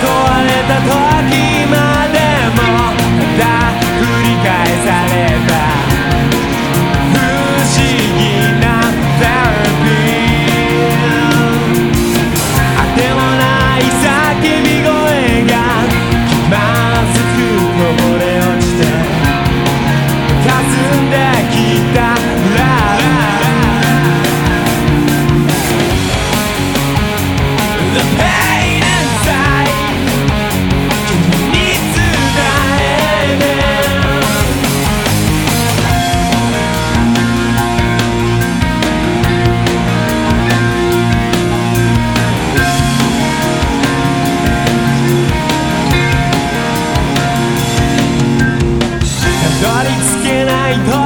壊れた時までもまた繰り返された。不思議なセラピー。あてもない叫び声がまずくこぼれ落ちて霞んできたララ The pain então.